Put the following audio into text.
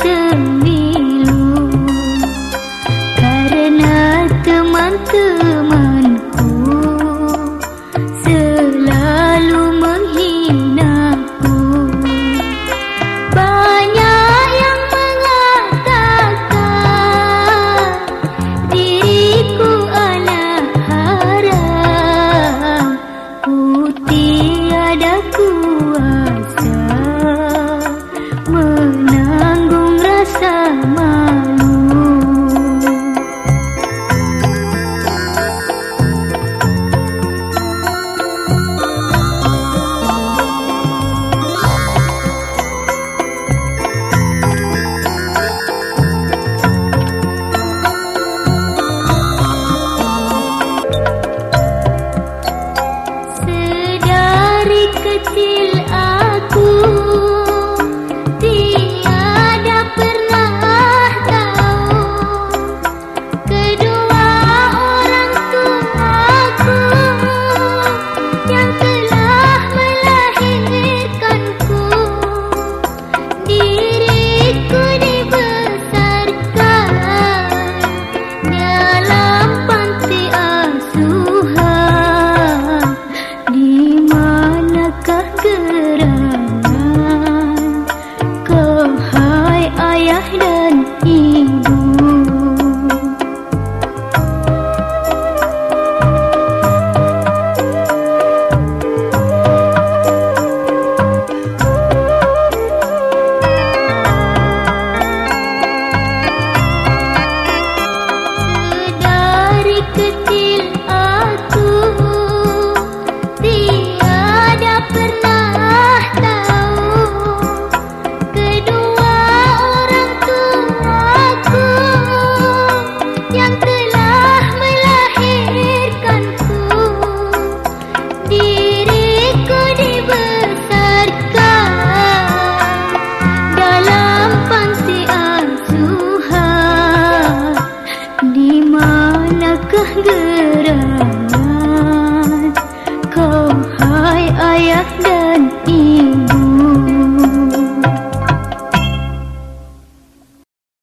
semilu Karena teman-teman கழுத்தில் ayah dan ibu Kau hai ayah